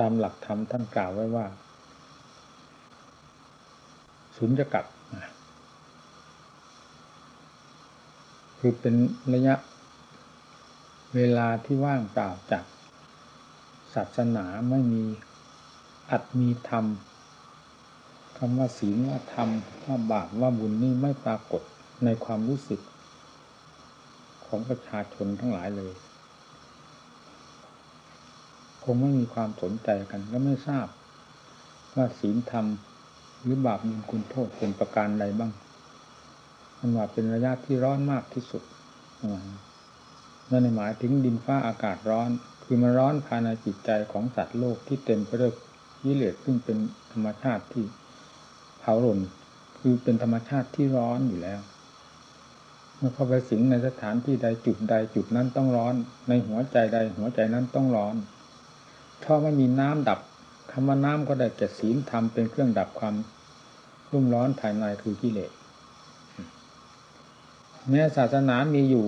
ตามหลักธรรมท่านกล่าวไว้ว่า สุญญกับคือเป็นระยะเวลาที่ว่างเปล่าจากศาสนาไม่มีอัดมีธรรมคำว่าศีลว่าธรรมว่าบาปว่าบุญนี่ไม่ปรากฏในความรู้สึก ของประชาชนทั้งหลายเลย คงไม่มีความสนใจกันก็ไม่ทราบ ว่าศีลธรรมหรือบาปบุญคุณโทษเป็นประการใดบ้าง มันว่าเป็นระยะที่ร้อนมากที่สุดนั่นหมายถึงดินฟ้าอากาศร้อน คือมันร้อนภายในจิตใจของสัตว์โลกที่เต็มไปด้วยยิเลสซึ่งเป็นธรรมชาติที่เผาหล่นคือเป็นธรรมชาติที่ร้อนอยู่แล้ว เมื่อเข้าไปสิงในสถานที่ใดจุดใดจุดนั้นต้องร้อน ในหัวใจใดหัวใจนั้นต้องร้อน เพราะไม่มีน้ำดับคำว่าน้ำก็ได้แก่ศีลธรรมเป็นเครื่องดับความรุ่มร้อนภายในคือกิเลสแม้ศาสนามีอยู่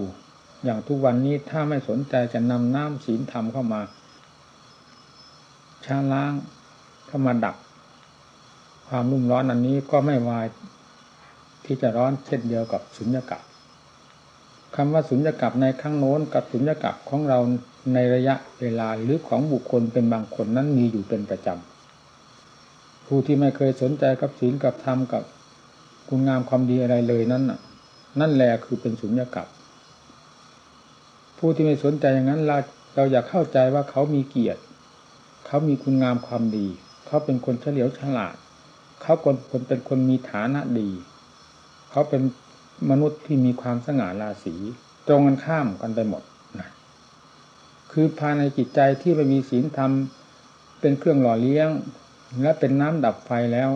อย่างทุกวันนี้ถ้าไม่สนใจจะนำน้ำศีลธรรมเข้ามาชาล้างเข้ามาดับ ความรุ่มร้อนอันนี้ก็ไม่วายที่จะร้อนเช่นเดียวกับสุญญากาศ คำว่าสุญญากาศในข้างโน้นกับสุญญากาศของเราในระยะเวลาหรือของบุคคลเป็นบางคนนั้นมีอยู่เป็นประจำผู้ที่ไม่เคยสนใจกับศีลกับธรรมกับคุณงามความดีอะไรเลยนั้นน่ะ นั่นแหละคือเป็นสุญญากาศผู้ที่ไม่สนใจอย่างนั้นเราเราอยากเข้าใจว่าเขามีเกียรติ เขามีคุณงามความดี เขาเป็นคนเฉลียวฉลาด เขาคนคนเป็นคนมีฐานะดี เขาเป็น มนุษย์ที่มีความสง่าราศีตรงกันข้ามกันไปหมดนะคือภายในจิตใจที่ไม่มีศีลธรรมเป็นเครื่องหล่อเลี้ยง และเป็นน้ำดับไฟแล้ว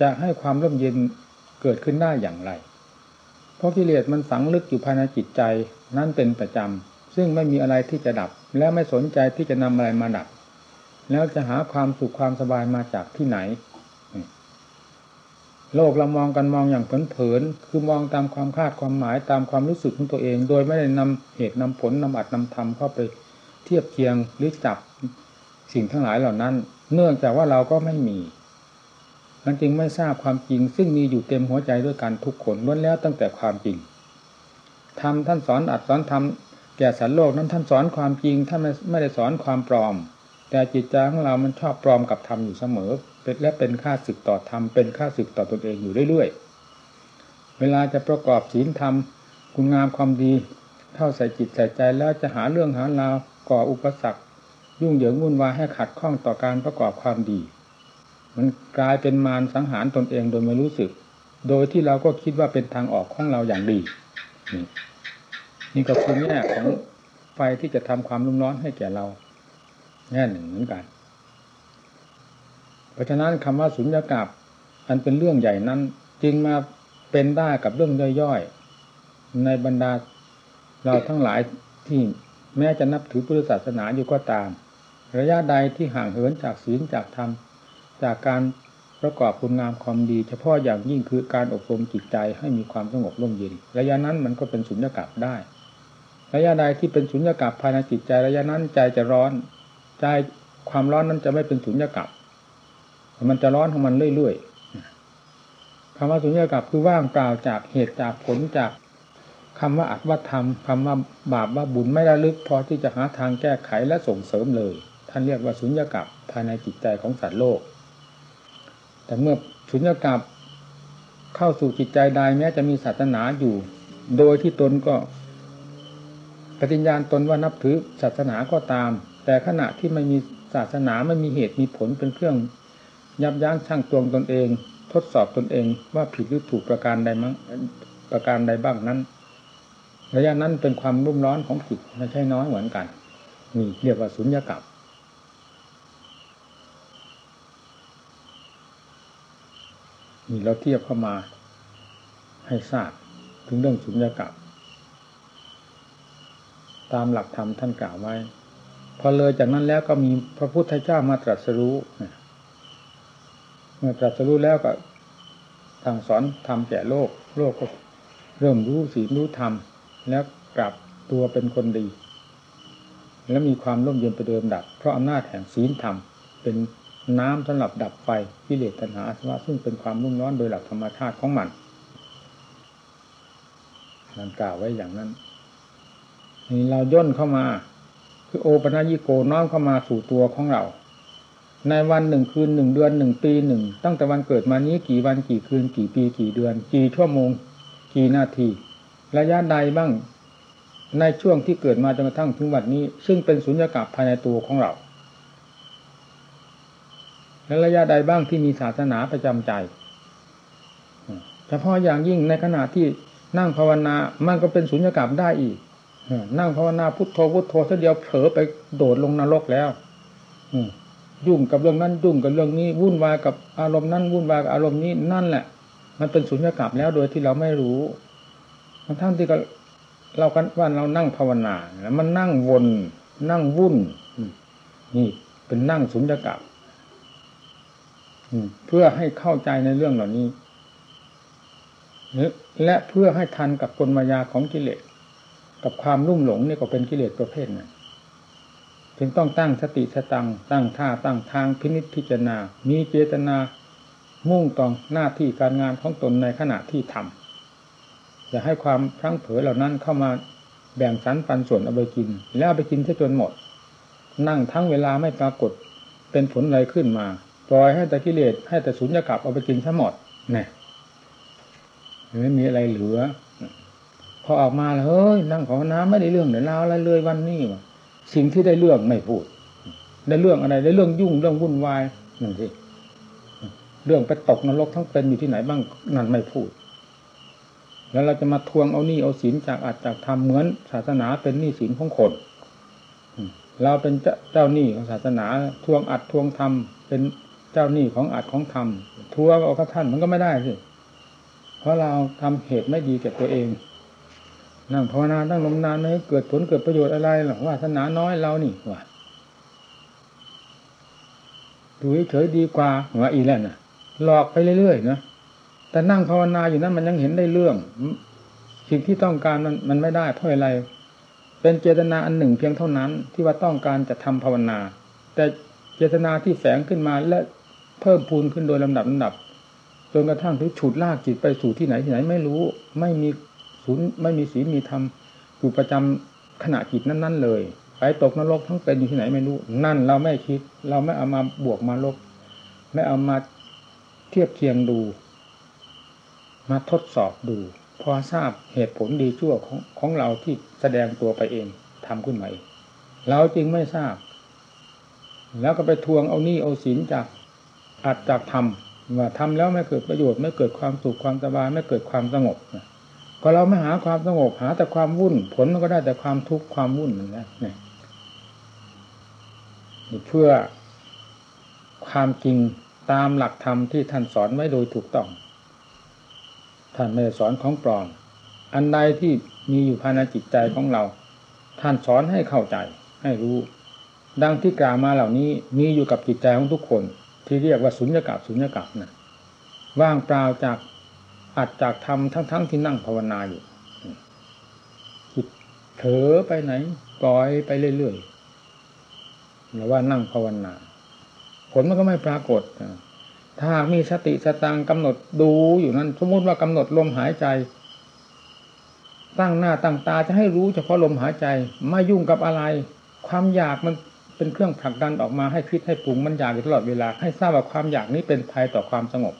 จะให้ความร่มเย็นเกิดขึ้นได้อย่างไร เพราะกิเลสมันฝังลึกอยู่ภายในจิตใจนั่นเป็นประจำ ซึ่งไม่มีอะไรที่จะดับ และไม่สนใจที่จะนำอะไรมาดับ แล้วจะหาความสุขความสบายมาจากที่ไหน โลกเรามองกันมองอย่างเผินๆคือมองตามความคาดความหมายตามความรู้สึกของตัวเอง โดยไม่ได้นำเหตุนำผลนำอัดนำธรรมเข้าไปเทียบเคียงหรือจับสิ่งทั้งหลายเหล่านั้น เนื่องจากว่าเราก็ไม่มีมันจึงไม่ทราบความจริง ซึ่งมีอยู่เต็มหัวใจด้วยกันทุกคนล้วนแล้วตั้งแต่ความจริงทำท่านสอนอัดสอนทำแก่สัตว์โลกนั้นท่านสอนความจริงท่านไม่ได้สอนความปลอม แต่จิตใจของเรามันชอบปลอมกับธรรมอยู่เสมอ เป็นและเป็นค่าศึกต่อธรรมเป็นค่าศึกต่อตนเองอยู่เรื่อยๆ เวลาจะประกอบศีลธรรมคุณงามความดีเข้าใส่จิตใส่ใจแล้วจะหาเรื่องหาราวก่ออุปสรรค ยุ่งเหยิงวุ่นวายให้ขัดข้องต่อการประกอบความดี มันกลายเป็นมารสังหารตนเองโดยไม่รู้สึก โดยที่เราก็คิดว่าเป็นทางออกของเราอย่างดี นี่นี่ก็คือแง่ของไฟที่จะทำความรุ่มร้อนให้แก่เราแง่หนึ่งเหมือนกัน เพราะฉะนั้นคำว่าสุญญากาศอันเป็นเรื่องใหญ่นั้น จึงมาเป็นได้กับเรื่องย่อยๆในบรรดาเราทั้งหลายที่แม้จะนับถือพุทธศาสนาอยู่ก็ตาม ระยะใดที่ห่างเหินจากศีลจากธรรม จากการประกอบคุณงามความดี เฉพาะอย่างยิ่งคือการอบรมจิตใจให้มีความสงบร่มเย็น ระยะนั้นมันก็เป็นสุญญากาศได้ ระยะใดที่เป็นสุญญากาศภายในจิตใจ ระยะนั้นใจจะร้อน ใจความร้อนนั้นจะไม่เป็นสุญญากาศ มันจะร้อนของมันเรื่อยๆคำว่าสุญญากาศคือว่างเปล่าจากเหตุจากผลจากคำว่าอัตว่าธรรมคำว่าบาปว่าบุญไม่ระลึกพอที่จะหาทางแก้ไขและส่งเสริมเลย ท่านเรียกว่าสุญญากาศภายในจิตใจของสัตว์โลก แต่เมื่อสุญญากาศเข้าสู่จิตใจใดแม้จะมีศาสนาอยู่ โดยที่ตนก็ปฏิญญาณตนว่านับถือศาสนาก็ตาม แต่ขณะที่ไม่มีศาสนาไม่มีเหตุมีผลเป็นเครื่อง ยับยั้งชั่งตวงตนเอง ทดสอบตนเองว่าผิดหรือถูกประการใดมั้งประการใดบ้างนั้นระยะนั้นเป็นความรุ่มร้อนของจิตไม่ใช่น้อยเหมือนกันนี่เรียกว่าสุญญากาศนี่เราเทียบเข้ามาให้ทราบถึงเรื่องสุญญากาศตามหลักธรรมท่านกล่าวไว้ พอเลยจากนั้นแล้วก็มีพระพุทธเจ้ามาตรัสรู้เมื่อตรัสรู้แล้วก็ทางสอนทำแก่โลก โลกก็เริ่มรู้ศีลรู้ธรรม แล้วกลับตัวเป็นคนดี แล้วมีความร่มเย็นไปเดิมดับ เพราะอำนาจแห่งศีลธรรม เป็นน้ำสำหรับดับไฟกิเลสตัณหาอาสวะซึ่งเป็นความรุ่มร้อนโดยหลักธรรมชาติของมันนั่นกล่าวไว้อย่างนั้นนี่เราย่นเข้ามา คือโอปัญญิโกน้อมเข้ามาสู่ตัวของเรา ในวันหนึ่งคืนหนึ่งเดือนหนึ่งปีหนึ่งตั้งแต่วันเกิดมานี้กี่วันกี่คืนกี่ปีกี่เดือน กี่ชั่วโมง กี่นาที ระยะใดบ้างในช่วงที่เกิดมาจนกระทั่งถึงวันนี้ ซึ่งเป็นสุญญากาศภายในตัวของเรา และระยะใดบ้างที่มีศาสนาประจำใจเฉพาะอย่างยิ่งในขณะที่นั่งภาวนามันก็เป็นสุญญากาศได้อีกนั่งภาวนาพุทโธพุทโธเดียวเผลอไปโดดลงนรกแล้ว ยุ่งกับเรื่องนั้นยุ่งกับเรื่องนี้ วุ่นวายกับอารมณ์นั้นวุ่นวายกับอารมณ์นี้นั่นแหละ มันเป็นสุญญากาศแล้วโดยที่เราไม่รู้ทั้งที่ก็เรากันว่าเรานั่งภาวนาแล้วมันนั่งวนนั่งวุ่นนี่เป็นนั่งสุญญากาศเพื่อให้เข้าใจในเรื่องเหล่านี้และเพื่อให้ทันกับกลมายาของกิเลสกับความรุ่มหลงนี่ก็เป็นกิเลสประเภทนั้น จึงต้องตั้งสติสตัง ตั้งท่าตั้งทางพินิจพิจารณา มีเจตนามุ่งต่อหน้าที่การงานของตนในขณะที่ทำอย่าให้ความพลั้งเผลอเหล่านั้นเข้ามาแบ่งสรรปันส่วนเอาไปกิน แล้วเอาไปกินจนหมด นั่งทั้งเวลาไม่ปรากฏเป็นผลอะไรขึ้นมา ปล่อยให้แต่กิเลสให้แต่สุญญากาศเอาไปกินทั้หมดนี่ไม่มีอะไรเหลือ พอออกมาแล้วเฮ้ยนั่งภาวนาไม่ได้เรื่องเดี๋ยวเราอะไรเลยวันนี้วะ สิ่งที่ได้เรื่องไม่พูด ได้เรื่องอะไรได้เรื่องยุ่งเรื่องวุ่นวายนั่นสิเรื่องไปตกนรกทั้งเป็นอยู่ที่ไหนบ้างนั่นไม่พูด แล้วเราจะมาทวงเอานี่เอาศีลจากอาจจากทำเหมือนศาสนาเป็นหนี้ศีลของคนเราเป็นเจ้าหนี้ของศาสนาทวงอัดทวงทำเป็นเจ้าหนี้ของอัดของทำทวงเอากับท่านมันก็ไม่ได้สิเพราะเราทำเหตุไม่ดีแก่ตัวเอง นั่งภาวนาตั้งลมนานไม่เกิดผลเกิดประโยชน์อะไรหรอกว่าศาสนาน้อยเรานี่ว่าดูเฉยดีกว่าว่าอีแล้วน่ะหลอกไปเรื่อยๆนะแต่นั่งภาวนาอยู่นั้นมันยังเห็นได้เรื่องสิ่งที่ต้องการมันมันไม่ได้เพราะอะไร เป็นเจตนาอันหนึ่งเพียงเท่านั้น ที่ว่าต้องการจะทำภาวนา แต่เจตนาที่แฝงขึ้นมาและเพิ่มพูนขึ้นโดยลำดับลำดับจนกระทั่งที่ฉุดลากจิตไปสู่ที่ไหนที่ไหนไม่รู้ ไม่มี ศูนย์ไม่มีศีลมีธรรมอยู่ประจำขณะจิตนั้น ๆ เลยไปตกนรกทั้งเป็นอยู่ที่ไหนไม่รู้ นั่นเราไม่คิด เราไม่เอามาบวกมาลบ ไม่เอามาเทียบเคียงดู มาทดสอบดู พอทราบเหตุผลดีชั่วของของเราที่แสดงตัวไปเองทำขึ้นมาเองเราจริงไม่ทราบ แล้วก็ไปทวงเอานี่เอาศีลจากอัดจากธรรมว่าทำแล้วไม่เกิดประโยชน์ไม่เกิดความสุขความสบายไม่เกิดความสงบ ก็เราไม่หาความสงบหาแต่ความวุ่น ผลมันก็ได้แต่ความทุกข์ความวุ่นนั่นแหละนี่เพื่อความจริงตามหลักธรรมที่ท่านสอนไว้โดยถูกต้อง ท่านไม่ได้สอนของปลอม อันใดที่มีอยู่ภายในจิตใจของเรา ท่านสอนให้เข้าใจ ให้รู้ ดังที่กล่าวมาเหล่านี้มีอยู่กับจิตใจของทุกคน ที่เรียกว่าสุญญากาศสุญญากาศนะว่างเปล่าจาก อัดจากทำทั้งๆทที่นั่งภาวนาอยู่จิตเถอไปไหนปล่อยไปเรื่อยๆหรือว่านั่งภาวนา ผลมันก็ไม่ปรากฏถ้ามีสติสตังกำหนดดูอยู่นั้น สมมติว่ากำหนดลมหายใจ ตั้งหน้าตั้งตาจะให้รู้เฉพาะลมหายใจไม่ยุ่งกับอะไร ความอยากมันเป็นเครื่องผลักดันออกมาให้คิดให้ปรุงมันอยากอยู่ตลอดเวลา ให้ทราบว่าความอยากนี้เป็นภัยต่อความสงบ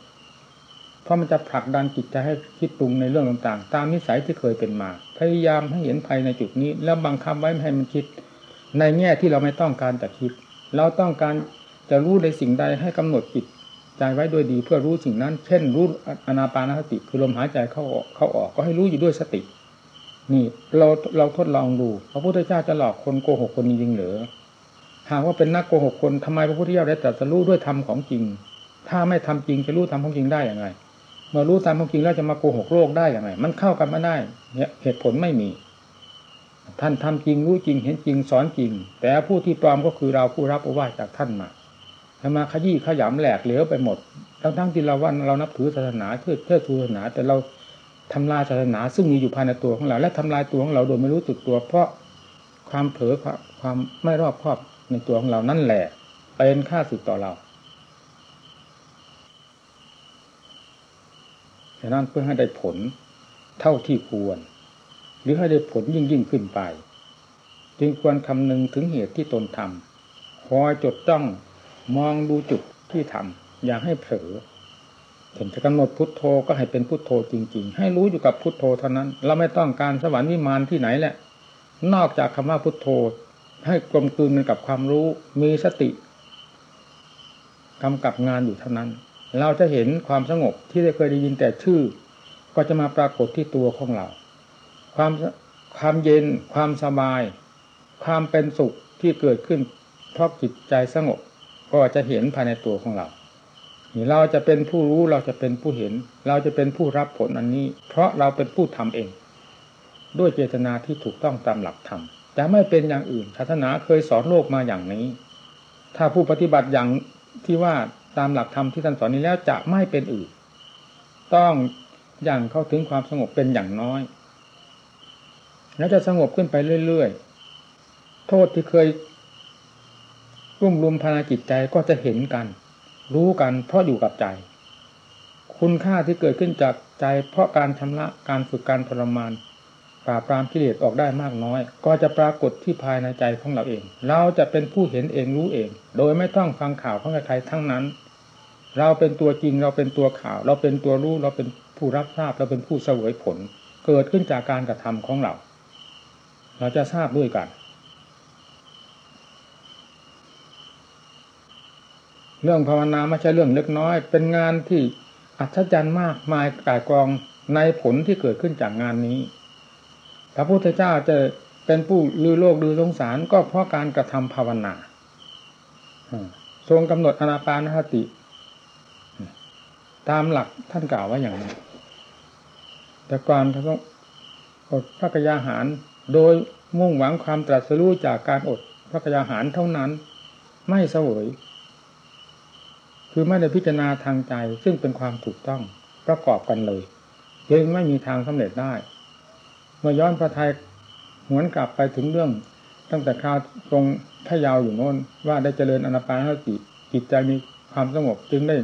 เพราะมันจะผลักดันจิตใจให้คิดปรุงในเรื่องต่างๆ ตามนิสัยที่เคยเป็นมา พยายามให้เห็นภัยในจุดนี้ แล้วบังคับไว้ไม่ให้มันคิด ในแง่ที่เราไม่ต้องการจะคิด เราต้องการจะรู้ในสิ่งใดให้กำหนดจิตใจไว้ด้วยดีเพื่อรู้สิ่งนั้น เช่น รู้อนาปานสติ คือลมหายใจเข้าออกเข้าออกก็ให้รู้อยู่ด้วยสติ นี่เราเราทดลองดูพระพุทธเจ้าจะหลอกคนโกหกคนจริงหรือหากว่าเป็นนักโกหกคนทำไมพระพุทธเจ้าได้ตรัสรู้ด้วยธรรมของจริง ถ้าไม่ทำจริงจะรู้ธรรมของจริงได้อย่างไร เมื่อรู้ธรรมของจริงแล้วจะมาโกหกโลกได้อย่างไรมันเข้ากันไม่ได้เนี่ยเหตุผลไม่มี ท่านทำจริงรู้จริงเห็นจริงสอนจริง แต่ผู้ที่ปลอมก็คือเราผู้รับโอวาทจากท่านมาทำมาขยี้ขยำแหลกเหลวไปหมด ทั้งๆที่เราว่าเรานับถือศาสนาเพื่อเพื่อศาสนา แต่เราทำลายศาสนา ซึ่งมีอยู่ภายในตัวของเรา และทำลายตัวของเราโดยไม่รู้สึกตัว เพราะความเผลอความไม่รอบคอบในตัวของเรานั่นแหละเป็นค่าสึกต่อเรา ฉะนั้นเพื่อให้ได้ผลเท่าที่ควร หรือให้ได้ผลยิ่งยิ่งขึ้นไป จึงควรคำนึงถึงเหตุที่ตนทำคอยจดจ้องมองดูจุดที่ทำอย่าให้เผลอเห็นจะกำหนดพุทโธก็ให้เป็นพุทโธจริง ๆ ให้รู้อยู่กับพุทโธเท่านั้น เราไม่ต้องการสวรรค์วิมานที่ไหนแหละ นอกจากคำว่าพุทโธ ให้กลมกลืนกับความรู้มีสติกำกับงานอยู่เท่านั้น เราจะเห็นความสงบที่ได้เคยได้ยินแต่ชื่อ ก็จะมาปรากฏที่ตัวของเรา ความความเย็น ความสบาย ความเป็นสุขที่เกิดขึ้น เพราะจิตใจสงบ ก็จะเห็นภายในตัวของเราเราจะเป็นผู้รู้เราจะเป็นผู้เห็น เราจะเป็นผู้รับผลอันนี้ เพราะเราเป็นผู้ทำเอง ด้วยเจตนาที่ถูกต้องตามหลักธรรมจะไม่เป็นอย่างอื่นศาสนาเคยสอนโลกมาอย่างนี้ ถ้าผู้ปฏิบัติอย่างที่ว่า ตามหลักธรรมที่ท่านสอนนี้แล้วจะไม่เป็นอื่น ต้องอย่างเข้าถึงความสงบเป็นอย่างน้อย แล้วจะสงบขึ้นไปเรื่อยๆ โทษที่เคยรุ่มรุมพานาจิตใจก็จะเห็นกัน รู้กันเพราะอยู่กับใจ คุณค่าที่เกิดขึ้นจากใจ เพราะการชำระการฝึกการทรมานปราบปรามกิเลสออกได้มากน้อย ก็จะปรากฏที่ภายในใจของเราเอง เราจะเป็นผู้เห็นเองรู้เอง โดยไม่ต้องฟังข่าวของใครทั้งนั้น เราเป็นตัวจริงเราเป็นตัวข่าว เราเป็นตัวรู้เราเป็นผู้รับทราบเราเป็นผู้เสวยผล เกิดขึ้นจากการกระทำของเรา เราจะทราบด้วยกัน เรื่องภาวนาไม่ใช่เรื่องเล็กน้อย เป็นงานที่อัศจรรย์มากมายกายกองในผลที่เกิดขึ้นจากงานนี้ พระพุทธเจ้าจะเป็นผู้ลือโลกลือสงสารก็เพราะการกระทำภาวนาทรงกำหนดอนาปานสติ ตามหลักท่านกล่าวว่าอย่างนี้แต่ก่อนท่าต้องอดพระกยาหาร โดยมุ่งหวังความตรัสรู้จากการอดพระกยาหารเท่านั้น ไม่เสวย คือไม่ได้พิจารณาทางใจ ซึ่งเป็นความถูกต้องประกอบกันเลยจึงไม่มีทางสำเร็จได้ เมื่อย้อนพระทัยหวนกลับไปถึงเรื่อง ตั้งแต่คราวตรงพระยาวอยู่โน้นว่าได้เจริญอนาปานสติจิตใจมีความสงบจึงได้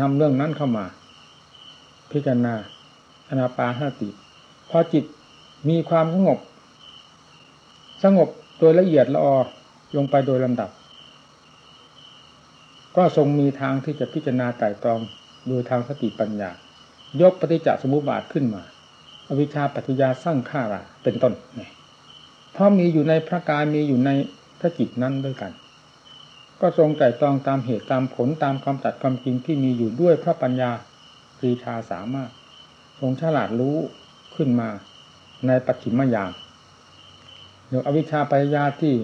นำเรื่องนั้นเข้ามา พิจารณาอนาปานสติพอจิตมีความสงบ สงบโดยละเอียดละออลงไปโดยลำดับ ก็ทรงมีทางที่จะพิจารณาไต่ตรองโดยทางสติปัญญา ยกปฏิจจสมุปบาทขึ้นมา อวิชชาปัจจยาสร้างข้าราเป็นต้นนี่เพราะมีอยู่ในพระกายมีอยู่ในพระจิตนั้นด้วยกัน ก็ทรงไต่ตองตามเหตุตามผลตามความตัดความจริงที่มีอยู่ด้วยพระปัญญาปรีชาสามารถ ทรงฉลาดรู้ขึ้นมาในปัจฉิมยามเดี๋ยวอวิชชาปัญญาที่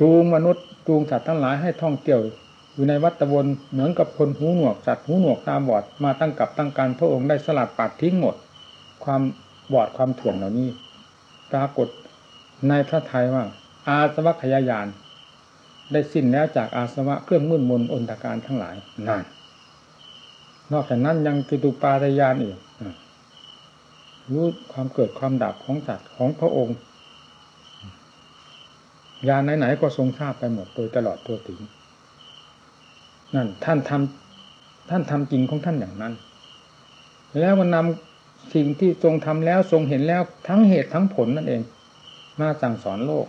จูงมนุษย์จูงสัตว์ทั้งหลายให้ท่องเที่ยวอยู่ในวัฏวนเหมือนกับคนหูหนวกสัตว์หูหนวกตาบอดมาตั้งกับตั้งการพระองค์ได้สลัดปัดทิ้งหมด ความบอดความถ่วงเหล่านี้ ปรากฏในพระทัยว่า อาสวัคยายาน ได้สิ้นแล้วจากอาสวะเครื่องมืดมนอนตการทั้งหลายนั่นนอกจากนั้นยังกิตุปาตยานอีกรู้ความเกิดความดับของสัตว์ของพระองค์ยานไหนๆก็ทรงทราบไปหมดโดยตลอดตัวถึงนั่นท่านทำท่านทำจริงของท่านอย่างนั้น แล้วมันนำสิ่งที่ทรงทำแล้วทรงเห็นแล้วทั้งเหตุทั้งผลนั่นเอง มาสั่งสอนโลก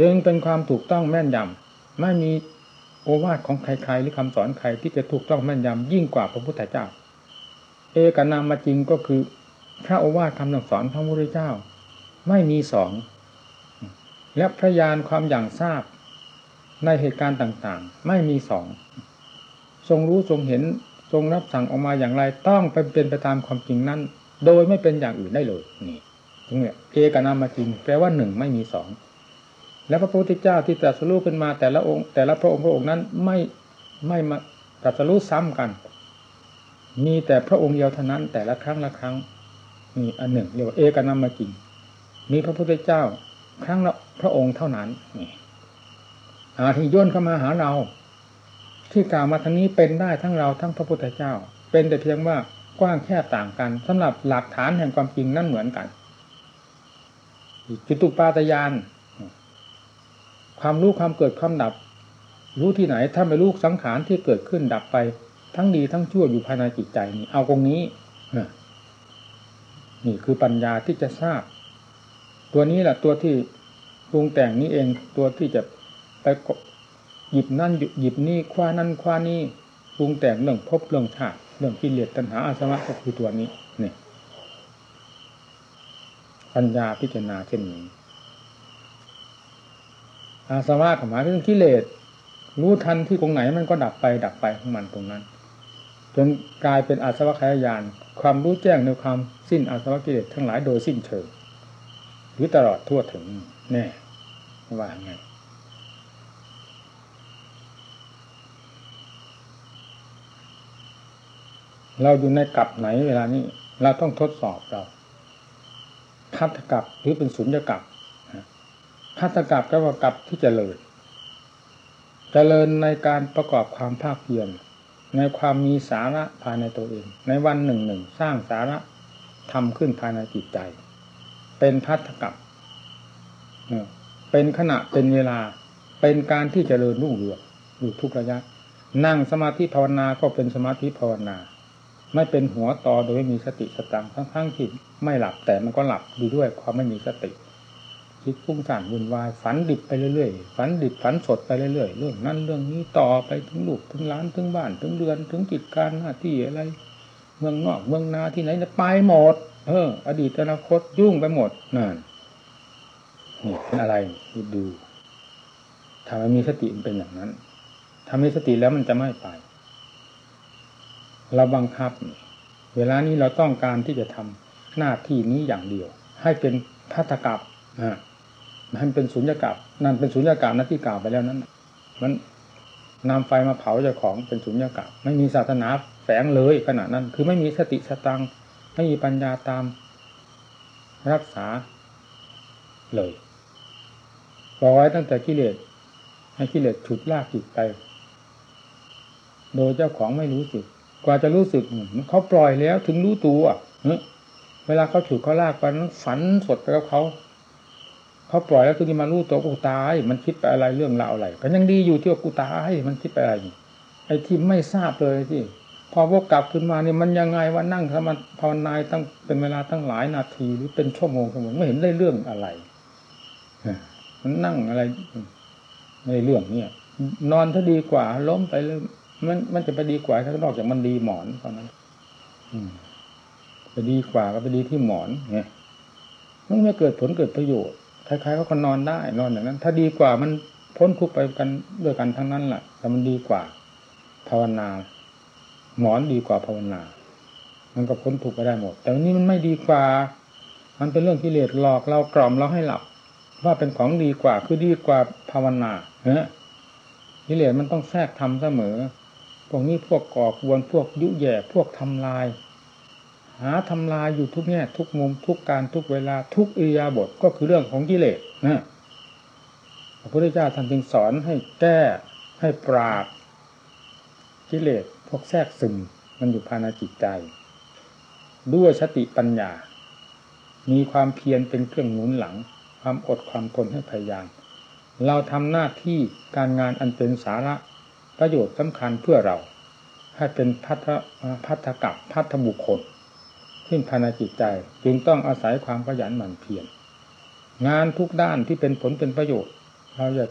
จึงเป็นความถูกต้องแม่นยำไม่มีโอวาทของใครๆหรือคำสอนใครที่จะถูกต้องแม่นยำยิ่งกว่าพระพุทธเจ้า เอกนามาจริงก็คือ พระโอวาทคำสอนพระพุทธเจ้า ไม่มีสองและพระญาณความอย่างทราบในเหตุการณ์ต่างๆ ไม่มีสองทรงรู้ทรงเห็นทรงรับสั่งออกมาอย่างไรต้องเป็นไปตามความจริงนั้น โดยไม่เป็นอย่างอื่นได้เลยนี่ตรงนี้เอกนามาจริง แปลว่าหนึ่งไม่มีสอง และพระพุทธเจ้าที่ตรัสรู้ขึ้นมาแต่ละองค์ แต่ละพระองค์พระองค์นั้นไม่ไม่มาตรัสรู้ซ้ำกัน มีแต่พระองค์เดียวเท่านั้น แต่ละครั้งละครั้งมีอันหนึ่งเรียกว่าเอกนามาจริงมีพระพุทธเจ้า ครั้งละพระองค์เท่านั้นนี่อาที่ย่นเข้ามาหาเรา ที่กล่าวมาทั้งนี้เป็นได้ทั้งเราทั้งพระพุทธเจ้า เป็นแต่เพียงว่ากว้างแค่ต่างกันสำหรับหลักฐานแห่งความจริงนั่นเหมือนกันจุตุปาตยาน ความรู้ความเกิดความดับ รู้ที่ไหน ถ้าไม่รู้สังขารที่เกิดขึ้นดับไป ทั้งดีทั้งชั่วอยู่ภายในจิตใจนี่ เอาตรงนี้นี่คือปัญญาที่จะทราบ ตัวนี้แหละตัวที่ปรุงแต่งนี้เองตัวที่จะไปหยิบนั่นหยิบนี่คว้านั่นคว้านี่ปรุงแต่งเรื่องพบเรื่องชาติเรื่องกิเลสตัณหาอาสวะก็คือตัวนี้นี่ปัญญาพิจารณาเช่นนี้ อาสวะหมายถึงกิเลสรู้ทันที่ตรงไหนมันก็ดับไปดับไปของมันตรงนั้น จนกลายเป็นอาสวะขยายาน ความรู้แจ้งในความสิ้นอาสวะกิเลสทั้งหลายโดยสิ้นเชิงหรือตลอดทั่วถึงแน่ว่าไงเราอยู่ในกับไหนเวลานี้ เราต้องทดสอบเราพัฒกับหรือเป็นสุญญกับ พัฒกับก็ว่ากับที่จเจริญเจริญในการประกอบความภาคเพียรในความมีสาระภายในตัวเอง ในวันหนึ่งหนึ่งสร้างสาระทำขึ้นภายในจิตใจ เป็นพัฒกับเป็นขณะเป็นเวลาเป็นการที่จเจริญรุ่งเรืองอยู่ทุกระยะ นั่งสมาธิภาวนาก็เป็นสมาธิภาวนา ไม่เป็นหัวต่อโดยไม่มีสติสตังทั้งๆที่ไม่หลับแต่มันก็หลับดูด้วยความไม่มีสติ คิดฟุ้งซ่านวุ่นวายฝันดิบไปเรื่อยๆฝันดิบฝันสดไปเรื่อยๆเรื่องนั้นเรื่องนี้ต่อไปถึงลูกถึงล้านถึงบ้านถึงเดือนถึงกิจการหน้าที่อะไร เมืองนอกเมืองนาที่ไหนจะไปหมด เออ อดีตอนาคตยุ่งไปหมดนั่นนี่เป็นอะไรดูถ้ามันมีสติมันเป็นอย่างนั้นถ้ามีสติแล้วมันจะไม่ไป เราบังคับ เวลานี้เราต้องการที่จะทำหน้าที่นี้อย่างเดียว ให้เป็นพัฒกับนะ ให้เป็นสุญญากาศนั่นเป็นสุญญากาศนะที่กล่าวไปแล้วนั้น มันนำไฟมาเผาเจ้าของเป็นสุญญากาศไม่มีศาสนาแฝงเลยขณะนั้น คือไม่มีสติสตังไม่มีปัญญาตามรักษาเลยปล่อยตั้งแต่กิเลสให้กิเลสฉุดลากจิตไป โดยเจ้าของไม่รู้สึก กว่าจะรู้สึกเขาปล่อยแล้วถึงรู้ตัวเวลาเขาถูกเขาลากไปนั้นฝันสดไปกับเขา เขาปล่อยแล้วถึงจะมารู้ตัวกูตาย มันคิดไปอะไรเรื่องราวอะไรก็ยังดีอยู่ที่ว่ากูตายมันคิดไปอะไรไอ้ที่ไม่ทราบเลยที่พอวกกลับขึ้นมาเนี่ยมันยังไงว่านั่งสมาภาวนาตั้งเป็นเวลาตั้งหลายนาทีหรือเป็นชั่วโมงชั่วโมงไม่เห็นได้เรื่องอะไรมันนั่งอะไรในเรื่องเนี่ยนอนถ้าดีกว่า ล้มไปเลยมันมันจะไปดีกว่าถ้านอกจากมันดีหมอนตอนนั้นอืมไปดีกว่าก็ไปดีที่หมอนไงมันไม่เกิดผลเกิดประโยชน์ คล้ายๆเขาคนนอนได้นอนอย่างนั้น ถ้าดีกว่ามันพ้นทุกไปกันด้วยกันทั้งนั้นแหละแต่มันดีกว่า ภาวนา หมอนดีกว่าภาวนา มันก็พ้นทุกไปได้หมด แต่วันนี้มันไม่ดีกว่า มันเป็นเรื่องกิเลสหลอกเรากล่อมเราให้หลับ ว่าเป็นของดีกว่า คือดีกว่าภาวนาเฮ้กิเลสมันต้องแทรกทำเสมอพวกนี้พวกก่อกวนพวกยุแย่พวกทำลาย หาทำลายอยู่ทุกแง่ทุกมุมทุกการทุกเวลาทุกอิยาบทก็คือเรื่องของกิเลสนะพระพุทธเจ้าท่านจึงสอนให้แก้ให้ปราบกิเลสพวกแทรกซึมมันอยู่ภายในจิตใจ ด้วยสติปัญญา มีความเพียรเป็นเครื่องหนุนหลัง ความอดความทนให้พยายาม เราทำหน้าที่การงานอันเป็นสาระประโยชน์สำคัญเพื่อเรา ให้เป็นพัฒพัฒกับพัฒบุคคล ขึ้นภายในจิตใจ จึงต้องอาศัยความขยันหมั่นเพียรงานทุกด้านที่เป็นผลเป็นประโยชน์ เราจะ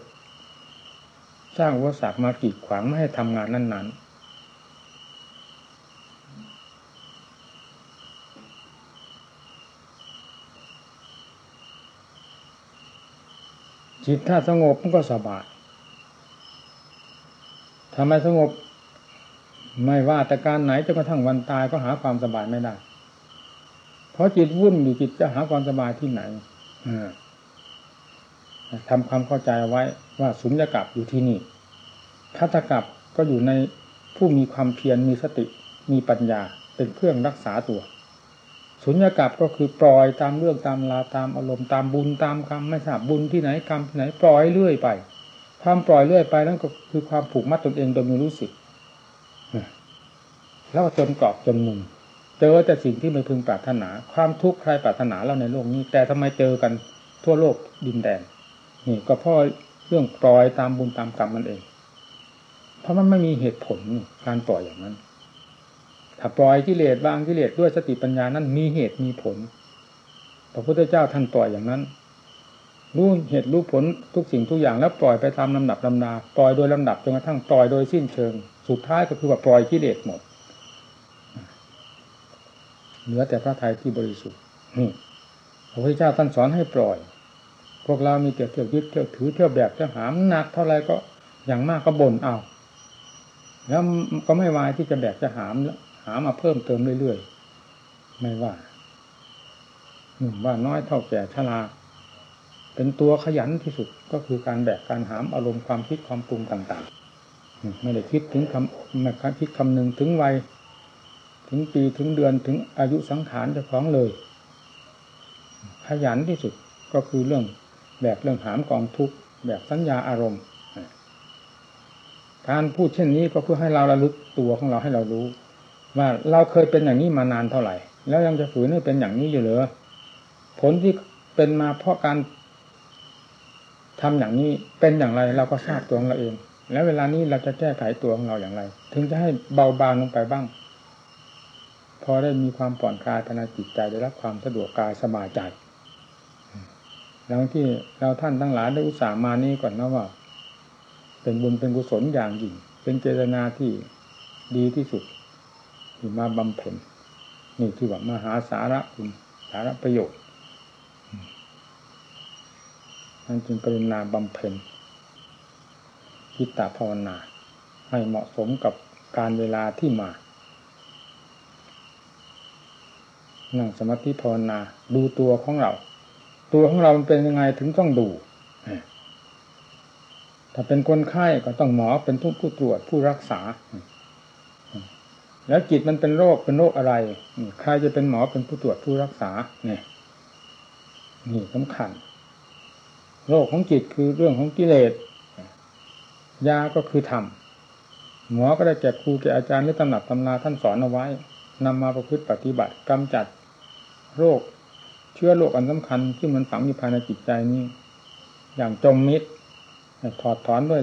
สร้างวัสดุมากีดขวางไม่ให้ทำงานนั้นๆจิตถ้าสงบมันก็สบายทำไมสงบ ไม่ว่าแต่การไหนจนกระทั่งวันตายก็หาความสบายไม่ได้ เพราะจิตวุ่นอยู่จิตจะหาความสบายที่ไหนทำความเข้าใจไว้ว่าสุญญากาศอยู่ที่นี่คัตกับก็อยู่ในผู้มีความเพียรมีสติมีปัญญาเป็นเครื่องรักษาตัว สุญญากาศก็คือปล่อยตามเรื่องตามลาตามอารมณ์ตามบุญตามกรรมไม่ทราบบุญที่ไหนกรรมที่ไหนปล่อยเรื่อยไป ความปล่อยเรื่อยไปนั่นก็คือความผูกมัดตนเองโดยไม่รู้สึกแล้วจนกรอบจนมุม เจอแต่สิ่งที่ไม่พึงปรารถนา ความทุกข์ใครปรารถนาเราในโลกนี้ แต่ทำไมเจอกันทั่วโลกดินแดนนี่ก็เพราะเรื่องปล่อยตามบุญตามกรรมมันเอง เพราะมันไม่มีเหตุผลการปล่อยอย่างนั้น ถ้าปล่อยกิเลสบางกิเลสด้วยสติปัญญานั้นมีเหตุมีผล พระพุทธเจ้าท่านปล่อยอย่างนั้นรู้เหตุรู้ผลทุกสิ่งทุกอย่างแล้วปล่อยไปตามลำดับลำดาปล่อยโดยลำดับจนกระทั่งปล่อยโดยสิ้นเชิง สุดท้ายก็คือว่าปล่อยกิเลสหมด เหลือแต่พระทัยที่บริสุทธิ์นี่พระพุทธเจ้าท่านสอนให้ปล่อย พวกเรามีเกี่ยวเที่ยวยึดเที่ยวถือเที่ยวแบบเที่ยวหามหนักเท่าไรก็อย่างมากก็บ่นเอา แล้วก็ไม่วายที่จะแบกจะหามหามาเพิ่มเติมเรื่อยๆไม่ว่าหนุ่มว่าน้อยเท่าแก่ชราเป็นตัวขยันที่สุดก็คือการแบกการหามอารมณ์ความคิดความปรุงต่างๆ ไม่ได้คิดถึงคำไม่คิดคำหนึ่งถึงวัย ถึงปีถึงเดือนถึงอายุสังขารเจ้าของเลย ขยันที่สุดก็คือเรื่องแบกเรื่องหามกองทุกข์แบบสัญญาอารมณ์ การพูดเช่นนี้ก็เพื่อให้เราระลึกตัวของเราให้เรารู้ ว่าเราเคยเป็นอย่างนี้มานานเท่าไหร่ แล้วยังจะฝืนให้เป็นอย่างนี้อยู่เหรอผลที่เป็นมาเพราะการทำอย่างนี้เป็นอย่างไรเราก็ทราบตัวของเราเอง แล้วเวลานี้เราจะแก้ไขตัวของเราอย่างไร ถึงจะให้เบาบางลงไปบ้าง พอได้มีความผ่อนคลายภายในจิตใจได้รับความสะดวกกายสบายใจแล้วที่เราท่านทั้งหลายได้อุตส่าห์มานี้ก่อนนะว่า เป็นบุญเป็นกุศลอย่างยิ่ง เป็นเจตนาที่ดีที่สุดที่มาบำเพ็ญนี่คือว่ามหาสาระคุณสาระประโยชน์นั่นจึงกรุณาบำเพ็ญคิตตภาวนา ให้เหมาะสมกับการเวลาที่มา นั่งสมาธิภาวนาดูตัวของเรา ตัวของเรามันเป็นยังไงถึงต้องดูถ้าเป็นคนไข้ก็ต้องหมอเป็นทุกผู้ตรวจผู้รักษา แล้วจิตมันเป็นโรคเป็นโรคอะไรใครจะเป็นหมอเป็นผู้ตรวจผู้รักษาเนี่ยนี่สำคัญ โรคของจิตคือเรื่องของกิเลสยาก็คือธรรมหมอก็ได้แก่ครูแก่อาจารย์หรือตำหนักตำนาท่านสอนเอาไว้นำมาประพฤติปฏิบัติกำจัด โรค เชื้อโรคอันสำคัญที่มันฝังอยู่ภายในจิตใจนี้ อย่างจมมิดถอดถอนด้วย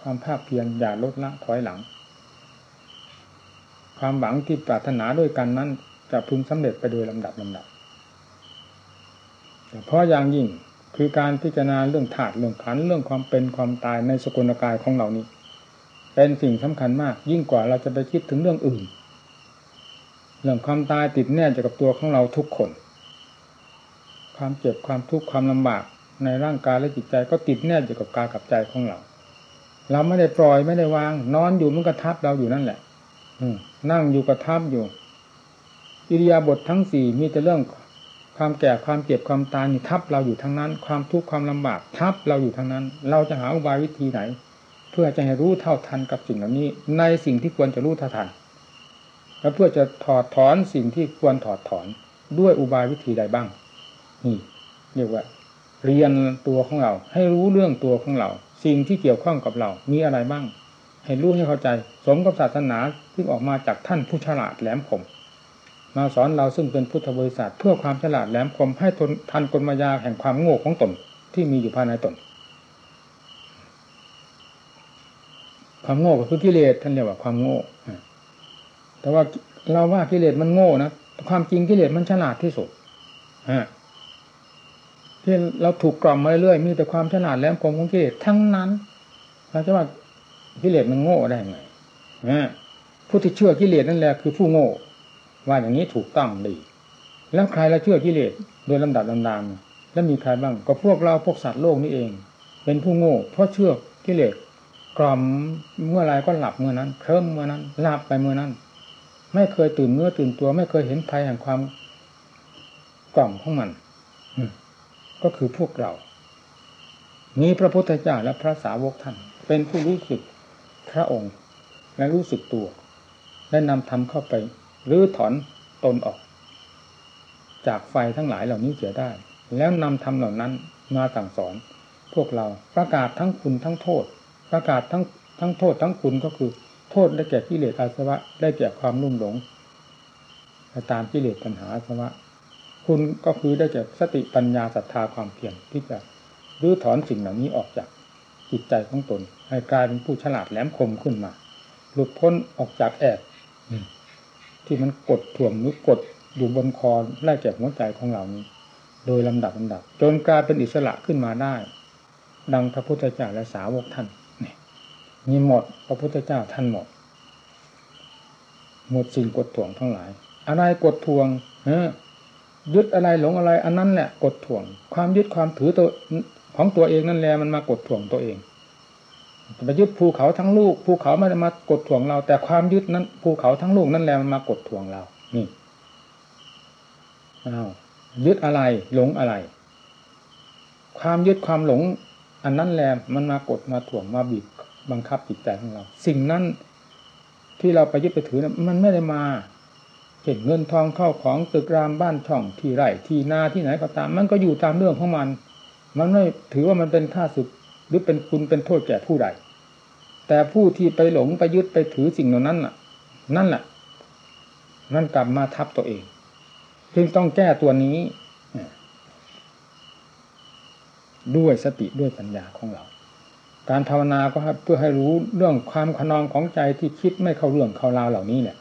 ความภาคเพียรอย่าลดละถอยหลัง ความหวังที่ปรารถนาด้วยกันนั้น จะพึงสำเร็จไปโดยลำดับลำดับแต่เพราะอย่างยิ่งคือการพิจารณาเรื่องถาดเรื่องขันเรื่องความเป็นความตายในสกุลกายของเรานี้ เป็นสิ่งสำคัญมาก ยิ่งกว่าเราจะไปคิดถึงเรื่องอื่น เรื่องความตายติดแน่จะกับตัวของเราทุกคน ความเจ็บความทุกข์ความลำบากในร่างกายและจิตใจก็ติดแน่อยู่กับกายกับใจของเรา เราไม่ได้ปล่อยไม่ได้วาง นอนอยู่มันก็ทับเราอยู่นั่นแหละ อืนั่งอยู่ก็ทับอยู่อิริยาบถททั้งสี่มีแต่เรื่องความแก่ความเจ็บความตายนี่ทับเราอยู่ทั้งนั้น ความทุกข์ความลำบากทับเราอยู่ทั้งนั้น เราจะหาอุบายวิธีไหน เพื่อจะให้รู้เท่าทันกับสิ่งเหล่านี้ ในสิ่งที่ควรจะรู้เท่าทัน และเพื่อจะถอดถอนสิ่งที่ควรถอดถอนด้วยอุบายวิธีใดบ้าง นี่เรียกว่า เรียนตัวของเรา ให้รู้เรื่องตัวของเรา สิ่งที่เกี่ยวข้องกับเรา มีอะไรบ้าง ให้รู้ให้เข้าใจ สมกับศาสนาที่ออกมาจากท่านผู้ฉลาดแหลมคมมาสอนเราซึ่งเป็นพุทธบริษัทเพื่อความฉลาดแหลมคมให้ทนทันกลมายาแห่งความโง่ของตนที่มีอยู่ภายในตน ความโง่ก็คือกิเลสท่านเรียกว่าความโง่ แต่ว่าเราว่ากิเลสมันโง่นะความจริงกิเลสมันฉลาดที่สุดฮะที่เราถูกกล่อมมาเรื่อยมีแต่ความฉลาดแหลมคมของกิเลสทั้งนั้นเราจะว่ากิเลสมันโง่ได้ไงฮะผู้ที่เชื่อกิเลสนั่นแหละคือผู้โง่ ว่าอย่างนี้ถูกต้องดี แล้วใครละเชื่อกิเลสโดยลำดับลำดานแล้วมีใครบ้าง ก็พวกเราพวกสัตว์โลกนี่เอง เป็นผู้โง่ เพราะเชื่อกิเลสกล่อมเมื่อไรก็หลับเมื่อนั้นเคลิ้มเมื่อนั้นหลับไปเมื่อนั้น ไม่เคยตื่นเนื้อตื่นตัว ไม่เคยเห็นภัยแห่งความกล่อมของมันก็คือพวกเรามีพระพุทธเจ้าและพระสาวกท่าน เป็นผู้รู้สึกพระองค์และรู้สึกตัว และนำธรรมเข้าไปหรือถอนตนออก จากไฟทั้งหลายเหล่านี้เสียได้ แล้วนำธรรมเหล่านั้นมาสั่งสอน พวกเราประกาศทั้งคุณทั้งโทษ ประกาศทั้งทั้งโทษทั้งคุณก็คือ โทษได้แก่กิเลสอาสวะ ได้แก่ความลุ่มหลงตามกิเลสปัญหาอาสวะ คุณก็คือได้แก่สติปัญญาศรัทธาความเพียรที่จะรื้อถอนสิ่งเหล่านี้ออกจากจิตใจของตน ให้กลายเป็นผู้ฉลาดแหลมคมขึ้นมา หลุดพ้นออกจากแอบที่มันกดถ่วงหรือกดอยู่บนคอไล่แก่หัวใจของเรานี้ โดยลำดับลำดับ จนกลายเป็นอิสระขึ้นมาได้ ดังพระพุทธเจ้าและสาวกท่าน มีหมด พระพุทธเจ้าท่านหมด หมดสิ่งกดถ่วงทั้งหลาย อะไรกดถ่วงเออยึดอะไรหลงอะไร อันนั้นแหละกดถ่วง ความยึดความถือตัวของตัวเองนั่นแหละมันมากดถ่วงตัวเองไปยึดภูเขาทั้งลูกภูเขาไม่ได้มากดถ่วงเรา แต่ความยึดนั้นภูเขาทั้งลูกนั่นแหละมันมากดถ่วงเรา นี่อ้าวยึดอะไรหลงอะไร ความยึดความหลง อันนั้นแหละมันมากดมาถ่วงมาบีบ บังคับจิตใจของเรา สิ่งนั้นที่เราไปยึดไปถือมันไม่ได้มาเห็นเงินทองเข้าของตึกรามบ้านช่องที่ไร่ที่นาที่ไหนก็ตาม มันก็อยู่ตามเรื่องของมัน มันไม่ถือว่ามันเป็นค่าสุดหรือเป็นคุณเป็นโทษแก่ผู้ใดแต่ผู้ที่ไปหลงไปยึดไปถือสิ่งเหล่านั้นน่ะ นั่นแหละนั่นกลับมาทับตัวเองจึงต้องแก้ตัวนี้ ด้วยสติด้วยปัญญาของเรา การภาวนาก็เพื่อให้รู้เรื่องความขนองของใจที่คิดไม่เข้าเรื่องเข้าราวเหล่านี้เนี่ย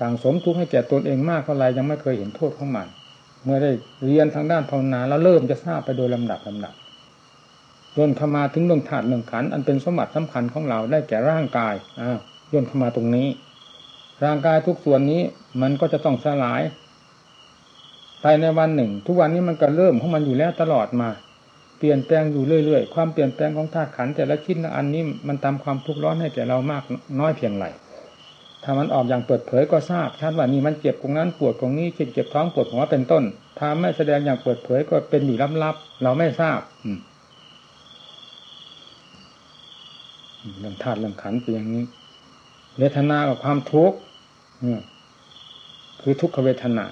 สั่งสมทุกข์ให้แก่ตนเองมากเท่าไรยังไม่เคยเห็นโทษของมัน เมื่อได้เรียนทางด้านภาวนาแล้วเริ่มจะทราบไปโดยลำดับลำดับย่นเข้ามาถึงเรื่องธาตุเรื่องขันอันเป็นสมบัติสำคัญของเราได้แก่ร่างกายอ้าวย่นเข้ามาตรงนี้ ร่างกายทุกส่วนนี้มันก็จะต้องสลายภายในวันหนึ่ง ทุกวันนี้มันก็เริ่มของมันอยู่แล้วตลอดมา เปลี่ยนแปลงอยู่เรื่อยๆ ความเปลี่ยนแปลงของธาตุขันแต่ละชิ้นละอันนี้มันทำความทุกข์ร้อนให้แก่เรามากน้อยเพียงไรถ้ามันออกอย่างเปิดเผยก็ทราบชัดว่านี่มันเจ็บตรงนั้นปวดตรงนี้เจ็บเจ็บท้องปวดหัวเป็นต้น ถ้าไม่แสดงอย่างเปิดเผยก็เป็นอยู่ลับๆเราไม่ทราบเรื่องธาตุเรื่องขันเป็นอย่างนี้เวทนากับความทุกข์คือทุกขเวทนา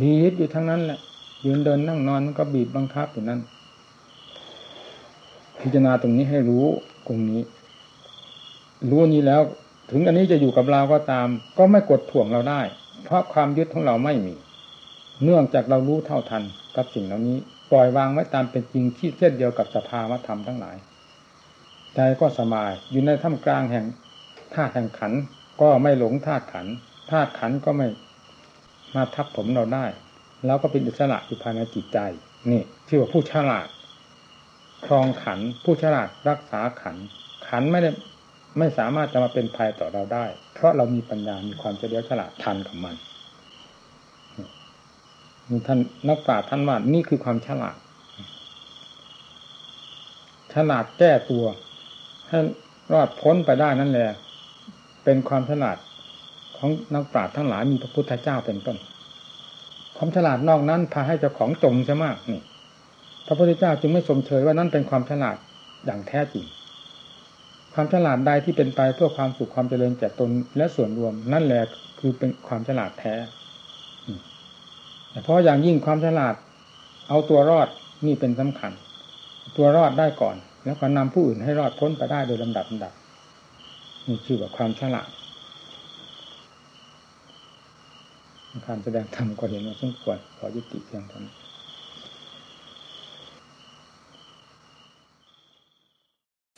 บีบอยู่ทั้งนั้นแหละยืนเดินนั่งนอนมันก็บีบบังคับอยู่นั้น พิจารณาตรงนี้ให้รู้ตรงนี้ รู้นี้แล้ว ถึงอันนี้จะอยู่กับเราก็ตาม ก็ไม่กดถ่วงเราได้ เพราะความยึดของเราไม่มี เนื่องจากเรารู้เท่าทันกับสิ่งเหล่านี้ ปล่อยวางไว้ตามเป็นจริงที่เช่นเดียวกับสภาวธรรมทั้งหลายใจก็สบายอยู่ในท่ามกลางแห่งธาตุแห่งขันก็ไม่หลงธาตุขันธาตุขันก็ไม่มาทับผมเราได้เราก็เป็นอิสระอยู่ภายในจิตใจ นี่ชื่อว่าผู้ฉลาด ครองขันผู้ฉลาดรักษาขัน ขันไม่ได้ไม่สามารถจะมาเป็นภัยต่อเราได้ เพราะเรามีปัญญามีความเฉลียวฉลาดทันกับมันมีท่านนักปราชญ์ท่านว่านี่คือความฉลาด ฉลาดแก้ตัวให้รอดพ้นไปได้นั่นแหละเป็นความฉลาดของนักปราชญ์ทั้งหลายมีพระพุทธเจ้าเป็นต้นความฉลาดนอกนั้นพาให้เจ้าของจงใช่มากนี่ พระพุทธเจ้าจึงไม่ชมเชยว่านั่นเป็นความฉลาดอย่างแท้จริง ความฉลาดใดที่เป็นไปเพื่อความสุขความเจริญแก่ตนและส่วนรวม นั่นแหละคือเป็นความฉลาดแท้แต่เพราะอย่างยิ่งความฉลาด เอาตัวรอดนี่เป็นสำคัญ ตัวรอดได้ก่อน แล้วก็นำผู้อื่นให้รอดพ้นไปได้โดยลำดับลำดับนี่คือว่าความฉลาดการแสดงธรรมก็เห็นว่าสมควรขอยุติเพียงเท่านี้